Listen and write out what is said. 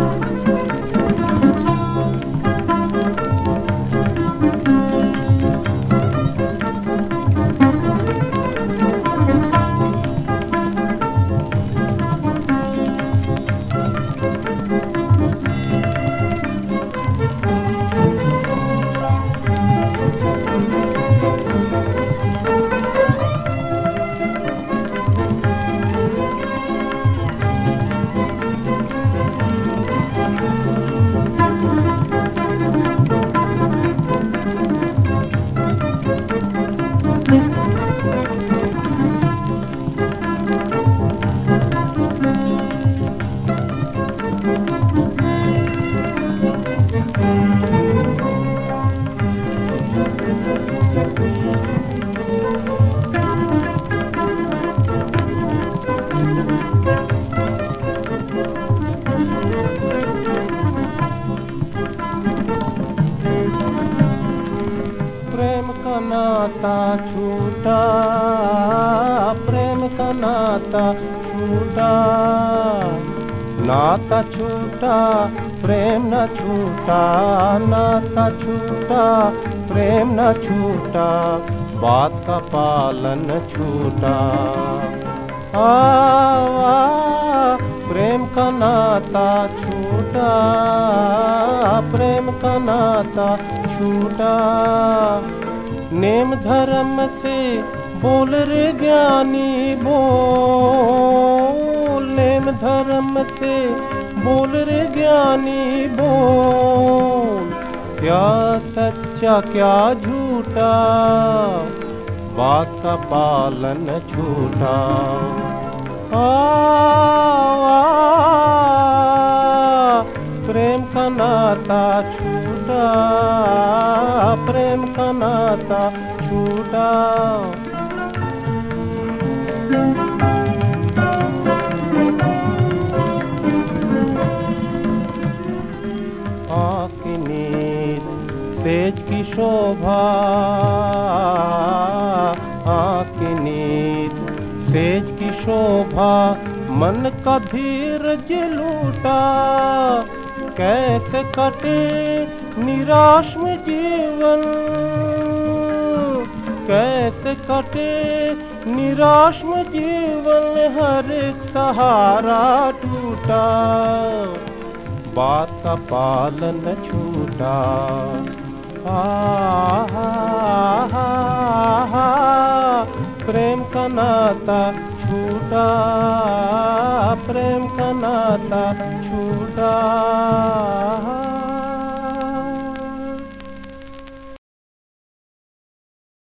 प्रेम का नाता छूटा प्रेम का नाता छूटा। नाता छूटा प्रेम न छूटा नाता छूटा प्रेम न छूटा बात का पालन छूटा। आ, आ, प्रेम का नाता छूटा प्रेम का नाता छूटा। नेम धर्म से बोल रे ज्ञानी बोल। नेम धर्म से बोल रे ज्ञानी बोल। क्या सच्चा क्या झूठा बात का पालन आ, प्रेम का नाता छूटा, प्रेम का नाता छूटा। तेज की शोभा। आँख नींद, तेज की शोभा, मन का धीरज लूटा। कैसे कटे निराश में जीवन? कैसे कटे निराश में जीवन हर एक सहारा टूटा? बात का पालन छूटा। प्रेम का नाता छूटा। प्रेम का नाता Ah.